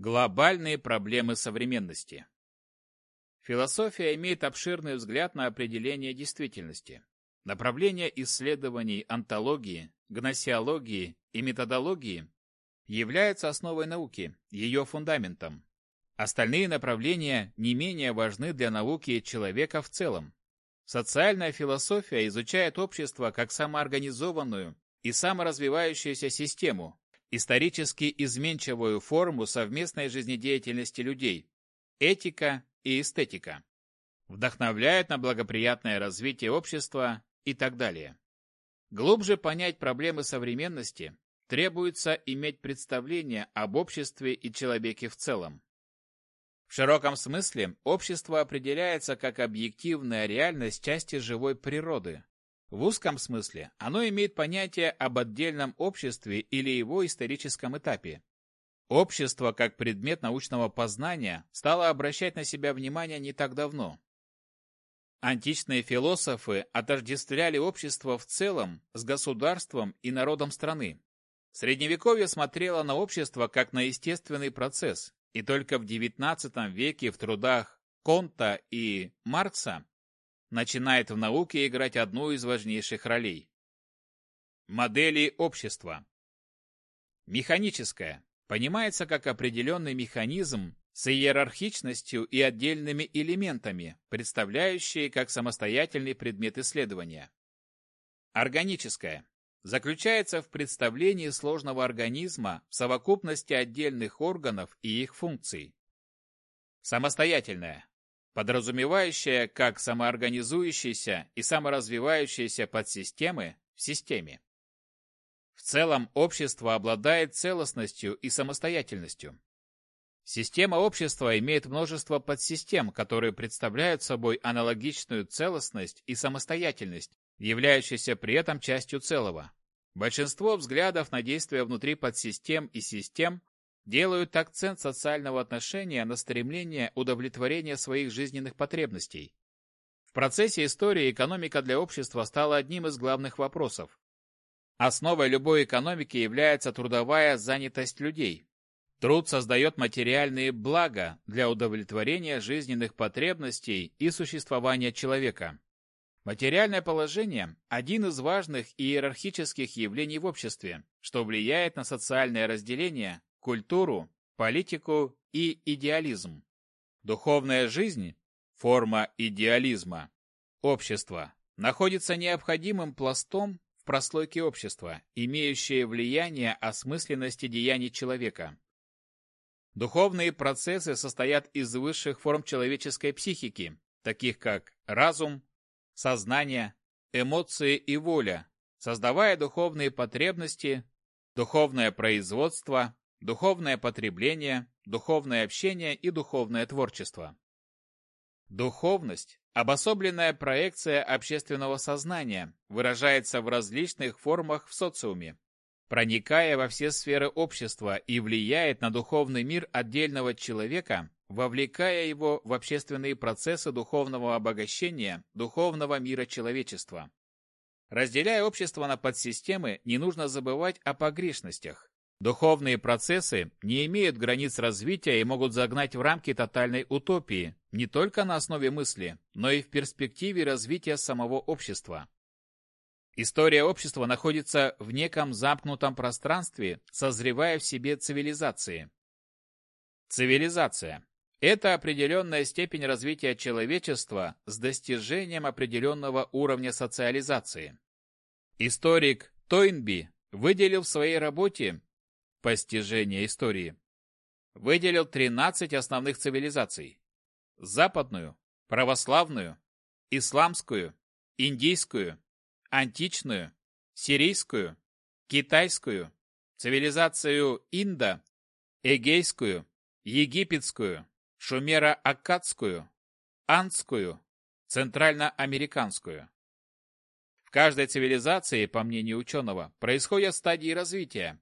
Глобальные проблемы современности. Философия имеет обширный взгляд на определение действительности. Направление исследований онтологии, гносеологии и методологии является основой науки, ее фундаментом. Остальные направления не менее важны для науки человека в целом. Социальная философия изучает общество как самоорганизованную и саморазвивающуюся систему, исторически изменчивую форму совместной жизнедеятельности людей, этика и эстетика, вдохновляет на благоприятное развитие общества и так далее. Глубже понять проблемы современности требуется иметь представление об обществе и человеке в целом. В широком смысле общество определяется как объективная реальность части живой природы, в узком смысле оно имеет понятие об отдельном обществе или его историческом этапе. Общество, как предмет научного познания, стало обращать на себя внимание не так давно. Античные философы отождествляли общество в целом с государством и народом страны. Средневековье смотрело на общество как на естественный процесс, и только в XIX веке в трудах Конта и Маркса начинает в науке играть одну из важнейших ролей. Модели общества. Механическое понимается как определенный механизм с иерархичностью и отдельными элементами, представляющие как самостоятельный предмет исследования. Органическое заключается в представлении сложного организма в совокупности отдельных органов и их функций. Самостоятельное подразумевающая как самоорганизующиеся и саморазвивающиеся подсистемы в системе. В целом общество обладает целостностью и самостоятельностью. Система общества имеет множество подсистем, которые представляют собой аналогичную целостность и самостоятельность, являющиеся при этом частью целого. Большинство взглядов на действия внутри подсистем и систем делают акцент социального отношения на стремление удовлетворения своих жизненных потребностей. В процессе истории экономика для общества стала одним из главных вопросов. Основой любой экономики является трудовая занятость людей. Труд создает материальные блага для удовлетворения жизненных потребностей и существования человека. Материальное положение – один из важных иерархических явлений в обществе, что влияет на социальное разделение, культуру, политику и идеализм. Духовная жизнь – форма идеализма. Общество находится необходимым пластом в прослойке общества, имеющее влияние осмысленности деяний человека. Духовные процессы состоят из высших форм человеческой психики, таких как разум, сознание, эмоции и воля, создавая духовные потребности, духовное производство, духовное потребление, духовное общение и духовное творчество. Духовность – обособленная проекция общественного сознания, выражается в различных формах в социуме, проникая во все сферы общества и влияет на духовный мир отдельного человека, вовлекая его в общественные процессы духовного обогащения духовного мира человечества. Разделяя общество на подсистемы, не нужно забывать о погрешностях, Духовные процессы не имеют границ развития и могут загнать в рамки тотальной утопии, не только на основе мысли, но и в перспективе развития самого общества. История общества находится в неком замкнутом пространстве, созревая в себе цивилизации. Цивилизация – это определенная степень развития человечества с достижением определенного уровня социализации. Историк Тойнби выделил в своей работе постижения истории, выделил 13 основных цивилизаций. Западную, православную, исламскую, индийскую, античную, сирийскую, китайскую, цивилизацию Инда, эгейскую, египетскую, шумеро-аккадскую, андскую, центральноамериканскую. В каждой цивилизации, по мнению ученого, происходят стадии развития,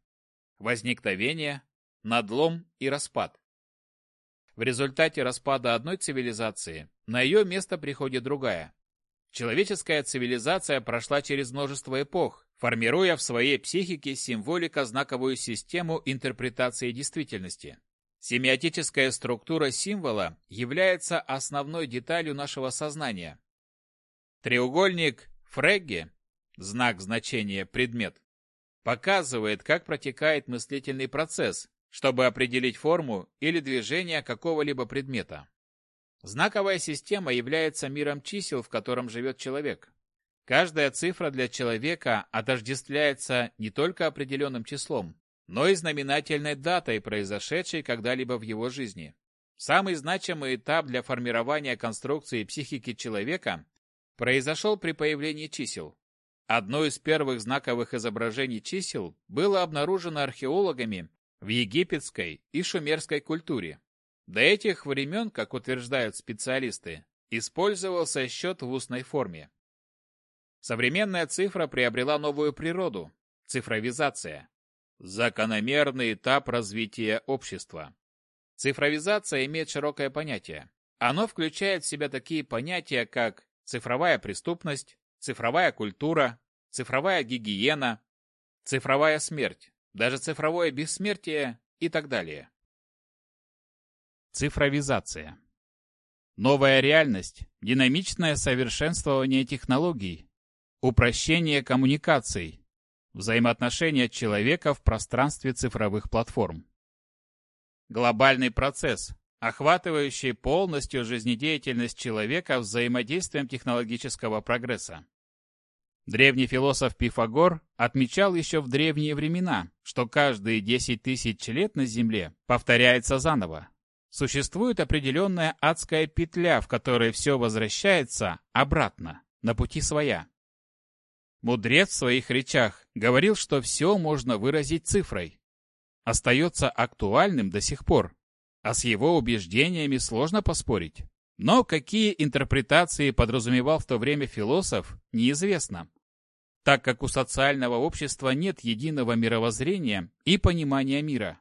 возникновение, надлом и распад. В результате распада одной цивилизации на ее место приходит другая. Человеческая цивилизация прошла через множество эпох, формируя в своей психике символико-знаковую систему интерпретации действительности. Семиотическая структура символа является основной деталью нашего сознания. Треугольник Фрегге, знак значения предмет, показывает, как протекает мыслительный процесс, чтобы определить форму или движение какого-либо предмета. Знаковая система является миром чисел, в котором живет человек. Каждая цифра для человека отождествляется не только определенным числом, но и знаменательной датой, произошедшей когда-либо в его жизни. Самый значимый этап для формирования конструкции психики человека произошел при появлении чисел. Одно из первых знаковых изображений чисел было обнаружено археологами в египетской и шумерской культуре. До этих времен, как утверждают специалисты, использовался счет в устной форме. Современная цифра приобрела новую природу – цифровизация. Закономерный этап развития общества. Цифровизация имеет широкое понятие. Оно включает в себя такие понятия, как цифровая преступность, цифровая культура, цифровая гигиена, цифровая смерть, даже цифровое бессмертие и так далее. Цифровизация. Новая реальность, динамичное совершенствование технологий, упрощение коммуникаций, взаимоотношения человека в пространстве цифровых платформ. Глобальный процесс, охватывающий полностью жизнедеятельность человека взаимодействием технологического прогресса. Древний философ Пифагор отмечал еще в древние времена, что каждые 10 тысяч лет на Земле повторяется заново. Существует определенная адская петля, в которой все возвращается обратно, на пути своя. Мудрец в своих речах говорил, что все можно выразить цифрой. Остается актуальным до сих пор, а с его убеждениями сложно поспорить. Но какие интерпретации подразумевал в то время философ, неизвестно, так как у социального общества нет единого мировоззрения и понимания мира.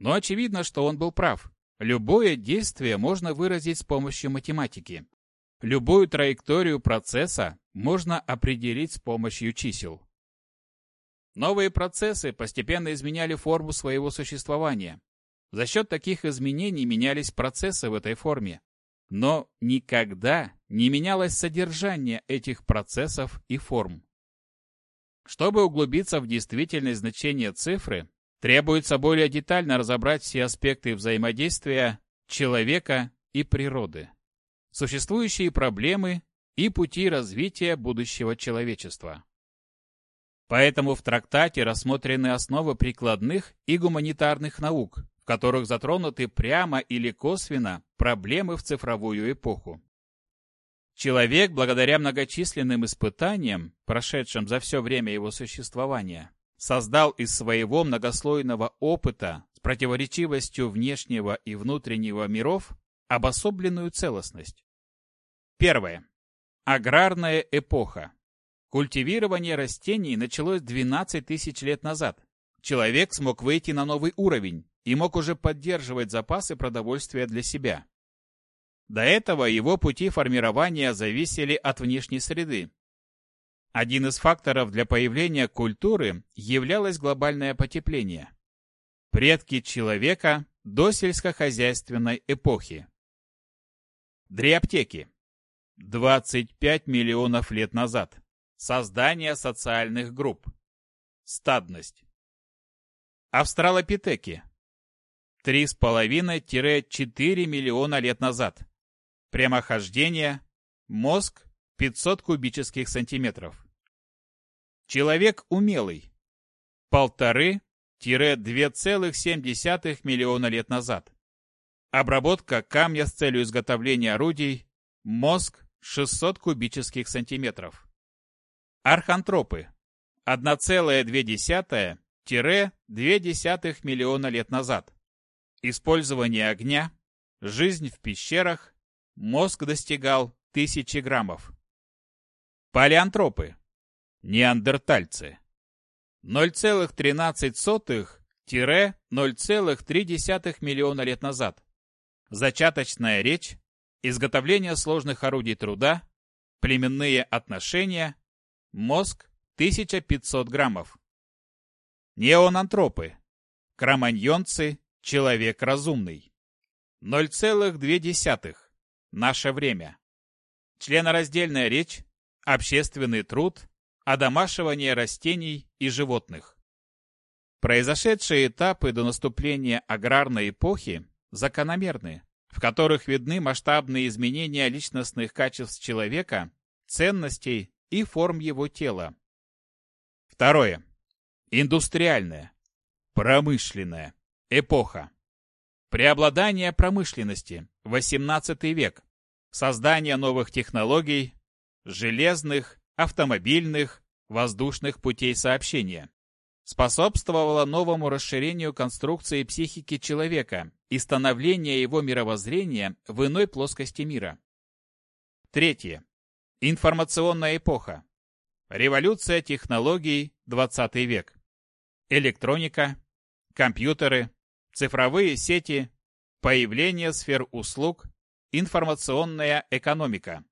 Но очевидно, что он был прав. Любое действие можно выразить с помощью математики. Любую траекторию процесса можно определить с помощью чисел. Новые процессы постепенно изменяли форму своего существования. За счет таких изменений менялись процессы в этой форме. Но никогда не менялось содержание этих процессов и форм. Чтобы углубиться в действительное значение цифры, требуется более детально разобрать все аспекты взаимодействия человека и природы существующие проблемы и пути развития будущего человечества. Поэтому в трактате рассмотрены основы прикладных и гуманитарных наук, которых затронуты прямо или косвенно проблемы в цифровую эпоху. Человек, благодаря многочисленным испытаниям, прошедшим за все время его существования, создал из своего многослойного опыта с противоречивостью внешнего и внутреннего миров обособленную целостность. Первое. Аграрная эпоха. Культивирование растений началось 12 тысяч лет назад. Человек смог выйти на новый уровень и мог уже поддерживать запасы продовольствия для себя. До этого его пути формирования зависели от внешней среды. Один из факторов для появления культуры являлось глобальное потепление. Предки человека до сельскохозяйственной эпохи. Дриаптеки. 25 миллионов лет назад. Создание социальных групп. Стадность. Австралопитеки. 3,5-4 миллиона лет назад. Прямохождение. Мозг 500 кубических сантиметров. Человек умелый. Полторы-2,7 миллиона лет назад. Обработка камня с целью изготовления орудий. Мозг 600 кубических сантиметров. Архантропы. 1,2-2 миллиона лет назад. Использование огня, жизнь в пещерах, мозг достигал тысячи граммов. Палеантропы. Неандертальцы. 0,13-0,3 миллиона лет назад. Зачаточная речь, изготовление сложных орудий труда, племенные отношения, мозг 1500 граммов. Неонантропы, кроманьонцы Человек разумный. 0,2. Наше время. Членораздельная речь, общественный труд, одомашивание растений и животных. Произошедшие этапы до наступления аграрной эпохи закономерны, в которых видны масштабные изменения личностных качеств человека, ценностей и форм его тела. Второе. Индустриальная, промышленная эпоха. Преобладание промышленности, 18 век, создание новых технологий, железных, автомобильных, воздушных путей сообщения. Способствовало новому расширению конструкции психики человека и становления его мировоззрения в иной плоскости мира. Третье. Информационная эпоха. Революция технологий, 20 век. Электроника, компьютеры, цифровые сети, появление сфер услуг, информационная экономика.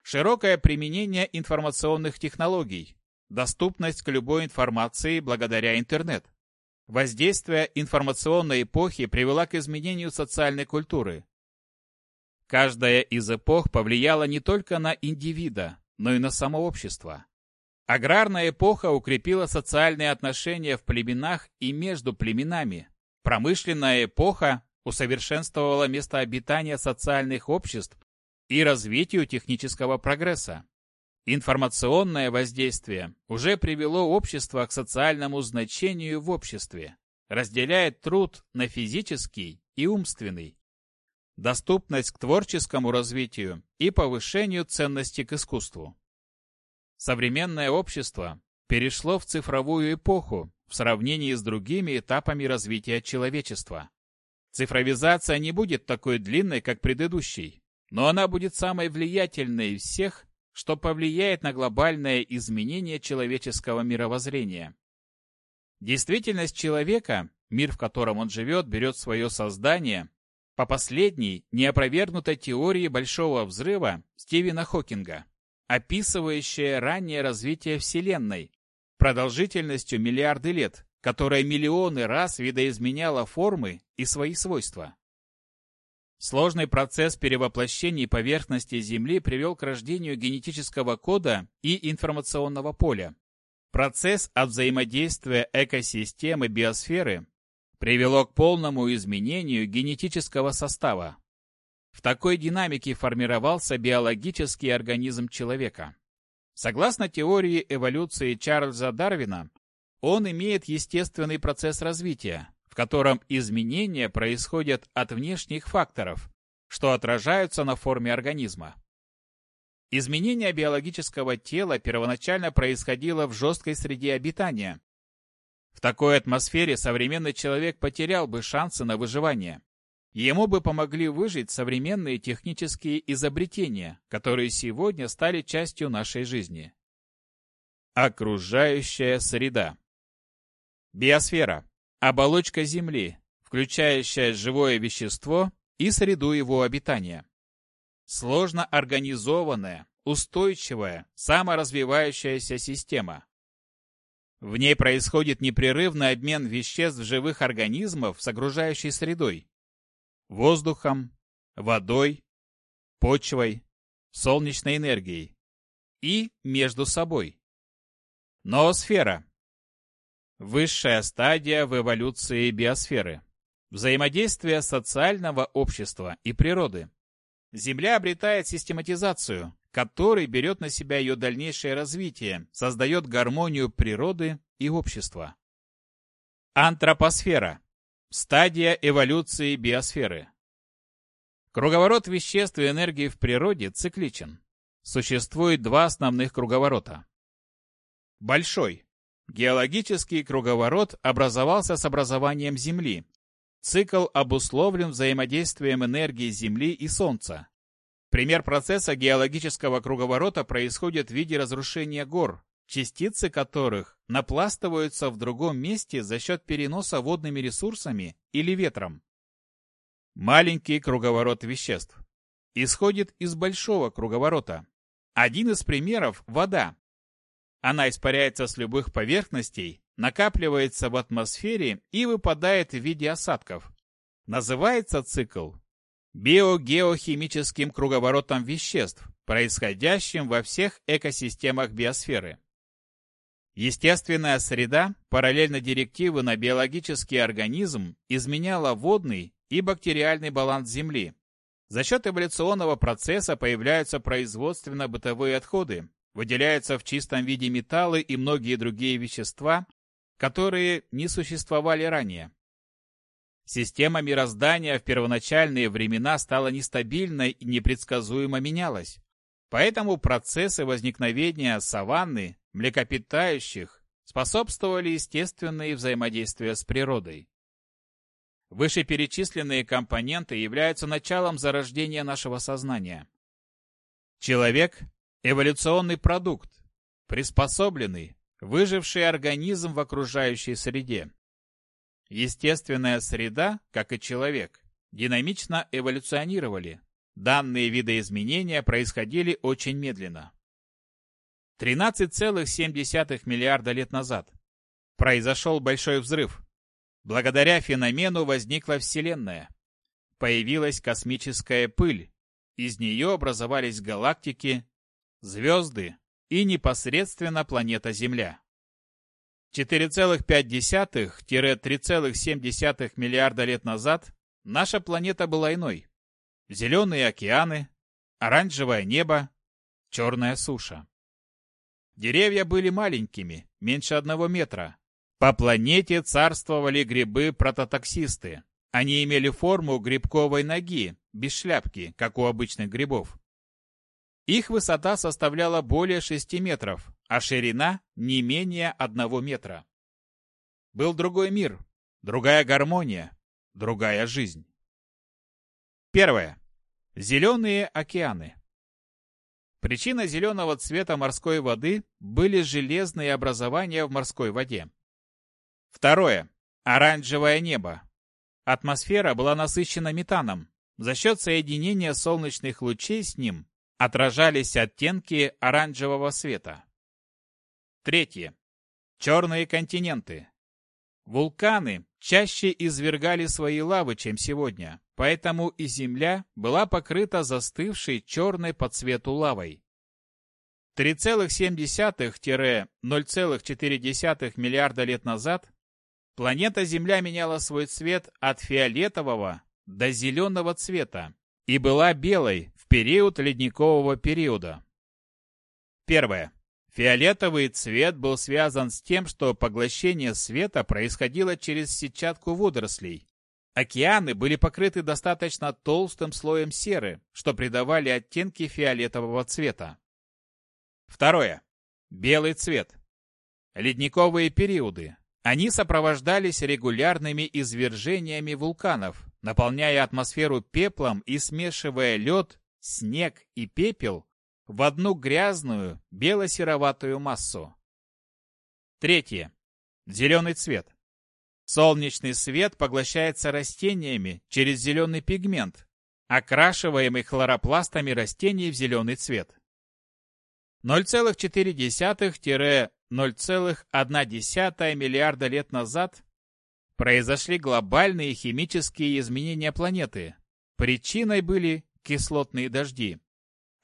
Широкое применение информационных технологий, доступность к любой информации благодаря интернет. Воздействие информационной эпохи привело к изменению социальной культуры, Каждая из эпох повлияла не только на индивида, но и на само общество. Аграрная эпоха укрепила социальные отношения в племенах и между племенами. Промышленная эпоха усовершенствовала место обитания социальных обществ и развитию технического прогресса. Информационное воздействие уже привело общество к социальному значению в обществе, разделяет труд на физический и умственный доступность к творческому развитию и повышению ценности к искусству. Современное общество перешло в цифровую эпоху в сравнении с другими этапами развития человечества. Цифровизация не будет такой длинной, как предыдущей, но она будет самой влиятельной из всех, что повлияет на глобальное изменение человеческого мировоззрения. Действительность человека, мир, в котором он живет, берет свое создание по последней, неопровергнутой теории Большого Взрыва Стивена Хокинга, описывающая раннее развитие Вселенной, продолжительностью миллиарды лет, которая миллионы раз видоизменяла формы и свои свойства. Сложный процесс перевоплощения поверхности Земли привел к рождению генетического кода и информационного поля. Процесс от взаимодействия экосистемы биосферы привело к полному изменению генетического состава. В такой динамике формировался биологический организм человека. Согласно теории эволюции Чарльза Дарвина, он имеет естественный процесс развития, в котором изменения происходят от внешних факторов, что отражаются на форме организма. Изменение биологического тела первоначально происходило в жесткой среде обитания, в такой атмосфере современный человек потерял бы шансы на выживание. Ему бы помогли выжить современные технические изобретения, которые сегодня стали частью нашей жизни. Окружающая среда. Биосфера – оболочка Земли, включающая живое вещество и среду его обитания. Сложно организованная, устойчивая, саморазвивающаяся система, в ней происходит непрерывный обмен веществ живых организмов с окружающей средой. Воздухом, водой, почвой, солнечной энергией. И между собой. Ноосфера. Высшая стадия в эволюции биосферы. Взаимодействие социального общества и природы. Земля обретает систематизацию, который берет на себя ее дальнейшее развитие, создает гармонию природы и общества. Антропосфера. Стадия эволюции биосферы. Круговорот веществ и энергии в природе цикличен. Существует два основных круговорота. Большой. Геологический круговорот образовался с образованием Земли. Цикл обусловлен взаимодействием энергии Земли и Солнца, Пример процесса геологического круговорота происходит в виде разрушения гор, частицы которых напластываются в другом месте за счет переноса водными ресурсами или ветром. Маленький круговорот веществ исходит из большого круговорота. Один из примеров – вода. Она испаряется с любых поверхностей, накапливается в атмосфере и выпадает в виде осадков. Называется цикл биогеохимическим круговоротом веществ, происходящим во всех экосистемах биосферы. Естественная среда, параллельно директивы на биологический организм, изменяла водный и бактериальный баланс Земли. За счет эволюционного процесса появляются производственно-бытовые отходы, выделяются в чистом виде металлы и многие другие вещества, которые не существовали ранее. Система мироздания в первоначальные времена стала нестабильной и непредсказуемо менялась. Поэтому процессы возникновения саванны, млекопитающих, способствовали естественные взаимодействия с природой. Вышеперечисленные компоненты являются началом зарождения нашего сознания. Человек – эволюционный продукт, приспособленный, выживший организм в окружающей среде. Естественная среда, как и человек, динамично эволюционировали. Данные видоизменения происходили очень медленно. 13,7 миллиарда лет назад произошел большой взрыв. Благодаря феномену возникла Вселенная. Появилась космическая пыль. Из нее образовались галактики, звезды и непосредственно планета Земля. 4,5-3,7 миллиарда лет назад наша планета была иной. Зеленые океаны, оранжевое небо, черная суша. Деревья были маленькими, меньше одного метра. По планете царствовали грибы-прототоксисты. Они имели форму грибковой ноги, без шляпки, как у обычных грибов. Их высота составляла более 6 метров, а ширина не менее одного метра. Был другой мир, другая гармония, другая жизнь. Первое. Зеленые океаны. Причина зеленого цвета морской воды были железные образования в морской воде. Второе. Оранжевое небо. Атмосфера была насыщена метаном. За счет соединения солнечных лучей с ним отражались оттенки оранжевого света. Третье. Черные континенты. Вулканы чаще извергали свои лавы, чем сегодня, поэтому и Земля была покрыта застывшей черной по цвету лавой. 3,7-0,4 миллиарда лет назад планета Земля меняла свой цвет от фиолетового до зеленого цвета и была белой в период ледникового периода. Первое. Фиолетовый цвет был связан с тем, что поглощение света происходило через сетчатку водорослей. Океаны были покрыты достаточно толстым слоем серы, что придавали оттенки фиолетового цвета. Второе. Белый цвет. Ледниковые периоды. Они сопровождались регулярными извержениями вулканов, наполняя атмосферу пеплом и смешивая лед, снег и пепел в одну грязную бело-сероватую массу. Третье. Зеленый цвет. Солнечный свет поглощается растениями через зеленый пигмент, окрашиваемый хлоропластами растений в зеленый цвет. 0,4-0,1 миллиарда лет назад произошли глобальные химические изменения планеты. Причиной были кислотные дожди.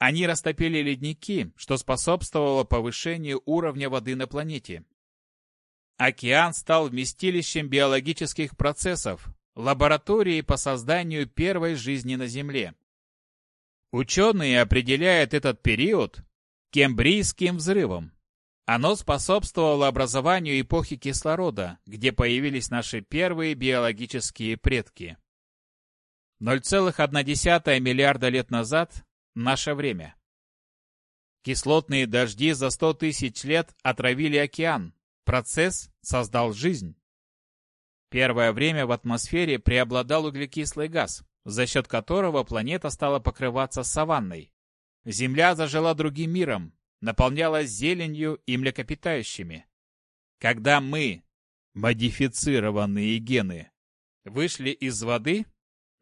Они растопили ледники, что способствовало повышению уровня воды на планете. Океан стал вместилищем биологических процессов, лабораторией по созданию первой жизни на Земле. Ученые определяют этот период Кембрийским взрывом. Оно способствовало образованию эпохи кислорода, где появились наши первые биологические предки. 0,1 миллиарда лет назад Наше время. Кислотные дожди за сто тысяч лет отравили океан. Процесс создал жизнь. Первое время в атмосфере преобладал углекислый газ, за счет которого планета стала покрываться саванной. Земля зажила другим миром, наполнялась зеленью и млекопитающими. Когда мы, модифицированные гены, вышли из воды,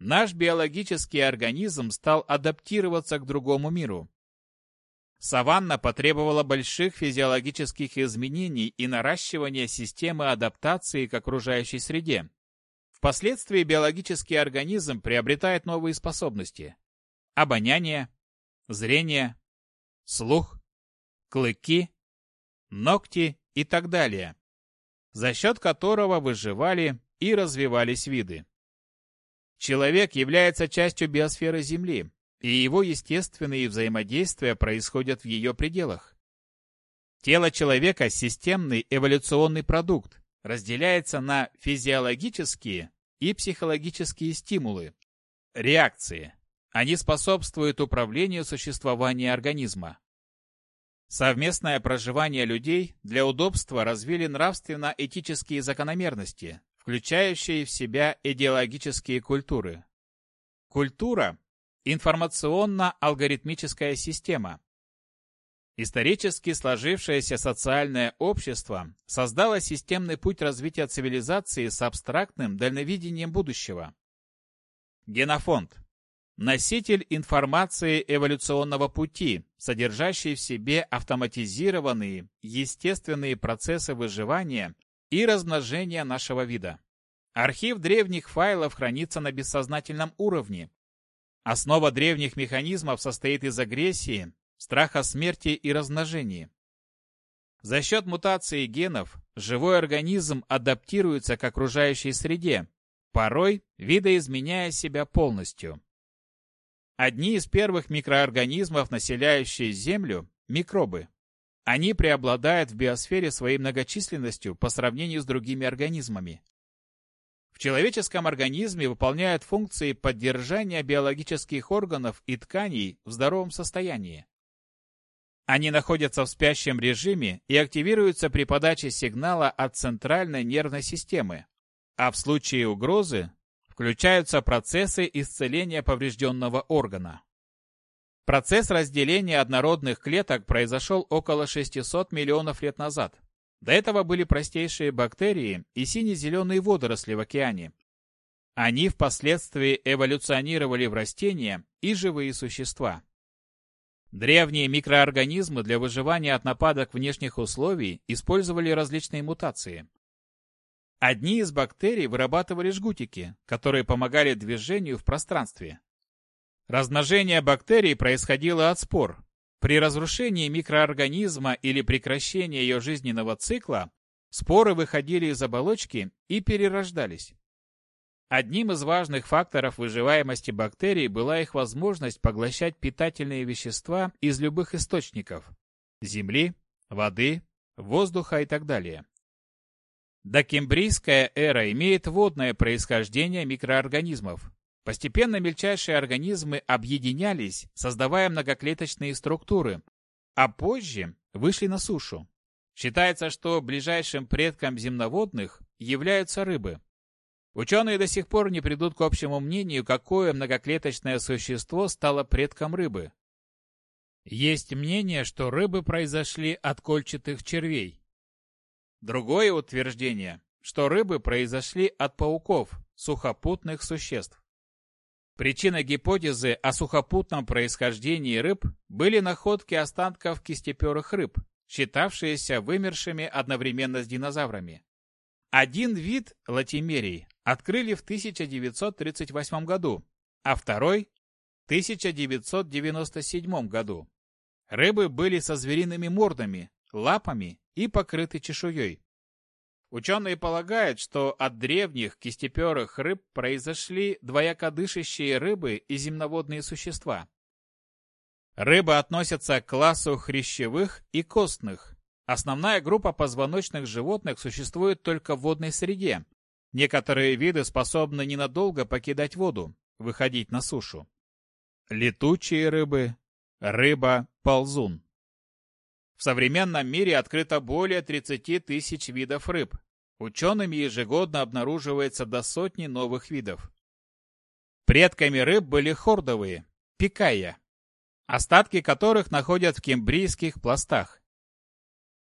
наш биологический организм стал адаптироваться к другому миру. Саванна потребовала больших физиологических изменений и наращивания системы адаптации к окружающей среде. Впоследствии биологический организм приобретает новые способности. Обоняние, зрение, слух, клыки, ногти и так далее, за счет которого выживали и развивались виды. Человек является частью биосферы Земли, и его естественные взаимодействия происходят в ее пределах. Тело человека – системный эволюционный продукт, разделяется на физиологические и психологические стимулы, реакции. Они способствуют управлению существования организма. Совместное проживание людей для удобства развили нравственно-этические закономерности, включающие в себя идеологические культуры. Культура – информационно-алгоритмическая система. Исторически сложившееся социальное общество создало системный путь развития цивилизации с абстрактным дальновидением будущего. Генофонд Носитель информации эволюционного пути, содержащий в себе автоматизированные, естественные процессы выживания и размножения нашего вида. Архив древних файлов хранится на бессознательном уровне. Основа древних механизмов состоит из агрессии, страха смерти и размножения. За счет мутации генов живой организм адаптируется к окружающей среде, порой видоизменяя себя полностью. Одни из первых микроорганизмов, населяющие Землю – микробы. Они преобладают в биосфере своей многочисленностью по сравнению с другими организмами. В человеческом организме выполняют функции поддержания биологических органов и тканей в здоровом состоянии. Они находятся в спящем режиме и активируются при подаче сигнала от центральной нервной системы, а в случае угрозы включаются процессы исцеления поврежденного органа. Процесс разделения однородных клеток произошел около 600 миллионов лет назад. До этого были простейшие бактерии и сине-зеленые водоросли в океане. Они впоследствии эволюционировали в растения и живые существа. Древние микроорганизмы для выживания от нападок внешних условий использовали различные мутации. Одни из бактерий вырабатывали жгутики, которые помогали движению в пространстве. Размножение бактерий происходило от спор. При разрушении микроорганизма или прекращении ее жизненного цикла споры выходили из оболочки и перерождались. Одним из важных факторов выживаемости бактерий была их возможность поглощать питательные вещества из любых источников – земли, воды, воздуха и так далее. Докембрийская эра имеет водное происхождение микроорганизмов. Постепенно мельчайшие организмы объединялись, создавая многоклеточные структуры, а позже вышли на сушу. Считается, что ближайшим предком земноводных являются рыбы. Ученые до сих пор не придут к общему мнению, какое многоклеточное существо стало предком рыбы. Есть мнение, что рыбы произошли от кольчатых червей. Другое утверждение, что рыбы произошли от пауков, сухопутных существ. Причиной гипотезы о сухопутном происхождении рыб были находки останков кистеперых рыб, считавшиеся вымершими одновременно с динозаврами. Один вид, латимерий, открыли в 1938 году, а второй – в 1997 году. Рыбы были со звериными мордами, лапами и покрыты чешуей. Ученые полагают, что от древних кистеперых рыб произошли двоякодышащие рыбы и земноводные существа. Рыбы относятся к классу хрящевых и костных. Основная группа позвоночных животных существует только в водной среде. Некоторые виды способны ненадолго покидать воду, выходить на сушу. Летучие рыбы, рыба-ползун. В современном мире открыто более 30 тысяч видов рыб. Учеными ежегодно обнаруживается до сотни новых видов. Предками рыб были хордовые, пикая, остатки которых находят в кембрийских пластах.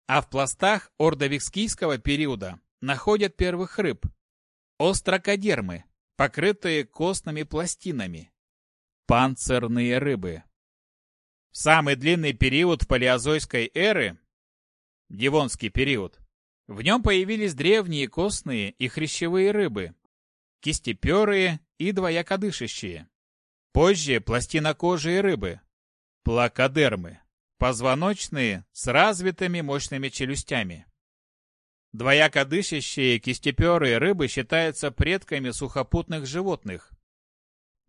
А в пластах ордовикскийского периода находят первых рыб – острокодермы, покрытые костными пластинами, панцирные рыбы. В самый длинный период палеозойской эры, Девонский период, в нем появились древние костные и хрящевые рыбы, кистеперые и двоякодышащие. Позже пластинокожие рыбы, плакодермы, позвоночные с развитыми мощными челюстями. Двояко дышащие кистеперые рыбы считаются предками сухопутных животных.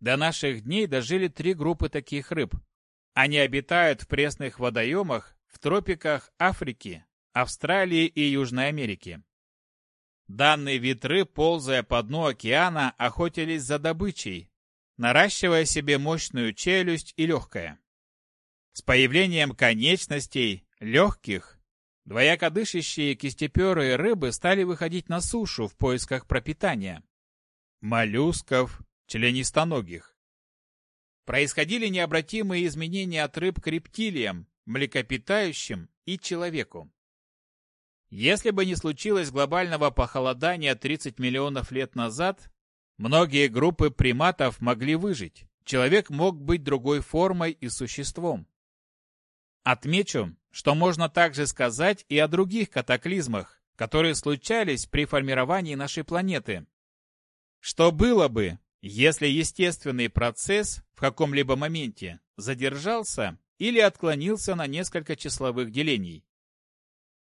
До наших дней дожили три группы таких рыб. Они обитают в пресных водоемах в тропиках Африки, Австралии и Южной Америки. Данный вид ползая по дну океана, охотились за добычей, наращивая себе мощную челюсть и легкое. С появлением конечностей, легких, Двояко дышащие кистеперые рыбы стали выходить на сушу в поисках пропитания. Моллюсков, членистоногих. Происходили необратимые изменения от рыб к рептилиям, млекопитающим и человеку. Если бы не случилось глобального похолодания 30 миллионов лет назад, многие группы приматов могли выжить. Человек мог быть другой формой и существом. Отмечу, что можно также сказать и о других катаклизмах, которые случались при формировании нашей планеты. Что было бы, если естественный процесс в каком-либо моменте задержался или отклонился на несколько числовых делений?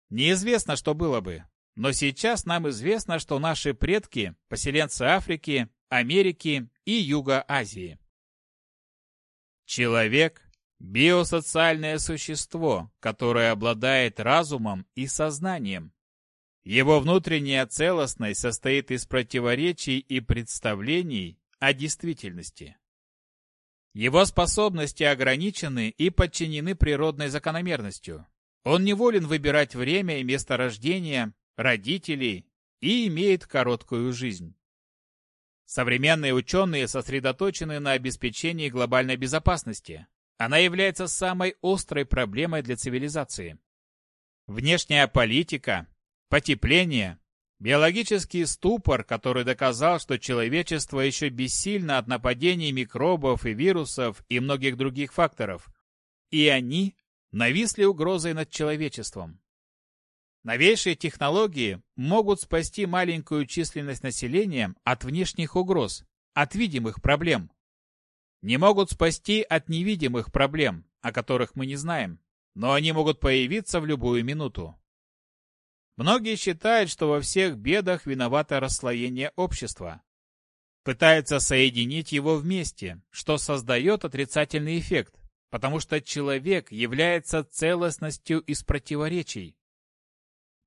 Неизвестно, что было бы, но сейчас нам известно, что наши предки – поселенцы Африки, Америки и Юга Азии. Человек Биосоциальное существо, которое обладает разумом и сознанием. Его внутренняя целостность состоит из противоречий и представлений о действительности. Его способности ограничены и подчинены природной закономерностью. Он неволен выбирать время и место рождения, родителей и имеет короткую жизнь. Современные ученые сосредоточены на обеспечении глобальной безопасности, она является самой острой проблемой для цивилизации. Внешняя политика, потепление, биологический ступор, который доказал, что человечество еще бессильно от нападений микробов и вирусов и многих других факторов. И они нависли угрозой над человечеством. Новейшие технологии могут спасти маленькую численность населения от внешних угроз, от видимых проблем не могут спасти от невидимых проблем, о которых мы не знаем, но они могут появиться в любую минуту. Многие считают, что во всех бедах виновато расслоение общества. Пытаются соединить его вместе, что создает отрицательный эффект, потому что человек является целостностью из противоречий.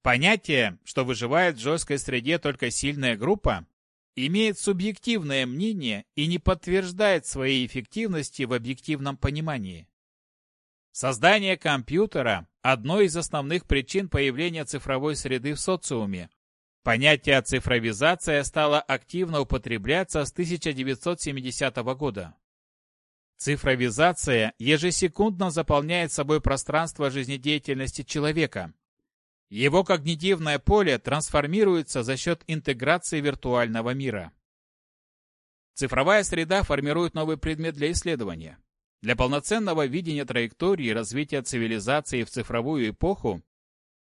Понятие, что выживает в жесткой среде только сильная группа, имеет субъективное мнение и не подтверждает своей эффективности в объективном понимании. Создание компьютера – одно из основных причин появления цифровой среды в социуме. Понятие цифровизация стало активно употребляться с 1970 года. Цифровизация ежесекундно заполняет собой пространство жизнедеятельности человека, его когнитивное поле трансформируется за счет интеграции виртуального мира. Цифровая среда формирует новый предмет для исследования. Для полноценного видения траектории развития цивилизации в цифровую эпоху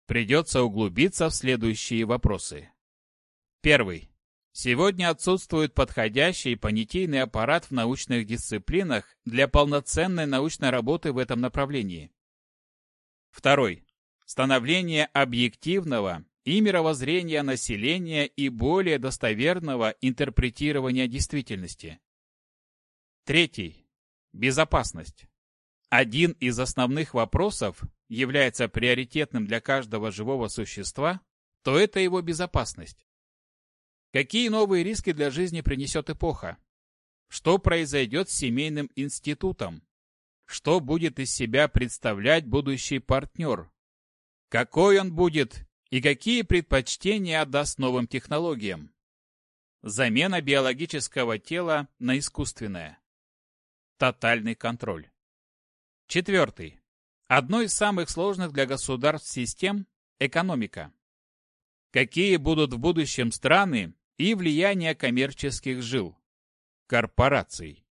придется углубиться в следующие вопросы. Первый. Сегодня отсутствует подходящий понятийный аппарат в научных дисциплинах для полноценной научной работы в этом направлении. Второй становление объективного и мировоззрения населения и более достоверного интерпретирования действительности. Третий. Безопасность. Один из основных вопросов является приоритетным для каждого живого существа, то это его безопасность. Какие новые риски для жизни принесет эпоха? Что произойдет с семейным институтом? Что будет из себя представлять будущий партнер, какой он будет и какие предпочтения отдаст новым технологиям. Замена биологического тела на искусственное. Тотальный контроль. Четвертый. Одно из самых сложных для государств систем – экономика. Какие будут в будущем страны и влияние коммерческих жил? Корпораций.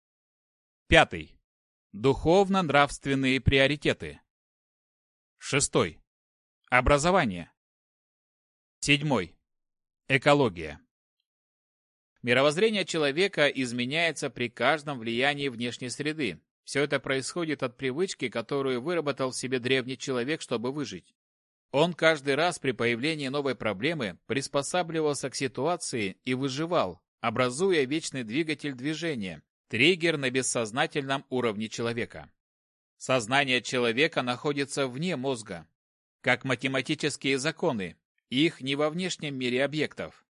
Пятый. Духовно-нравственные приоритеты. Шестой. Образование. Седьмой. Экология. Мировоззрение человека изменяется при каждом влиянии внешней среды. Все это происходит от привычки, которую выработал в себе древний человек, чтобы выжить. Он каждый раз при появлении новой проблемы приспосабливался к ситуации и выживал, образуя вечный двигатель движения, триггер на бессознательном уровне человека. Сознание человека находится вне мозга, как математические законы, их не во внешнем мире объектов.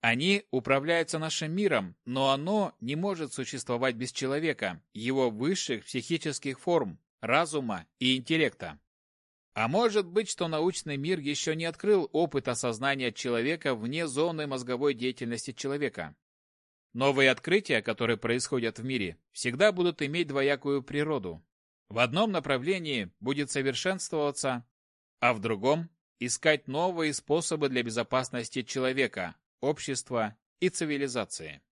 Они управляются нашим миром, но оно не может существовать без человека, его высших психических форм, разума и интеллекта. А может быть, что научный мир еще не открыл опыт осознания человека вне зоны мозговой деятельности человека. Новые открытия, которые происходят в мире, всегда будут иметь двоякую природу. В одном направлении будет совершенствоваться, а в другом – искать новые способы для безопасности человека, общества и цивилизации.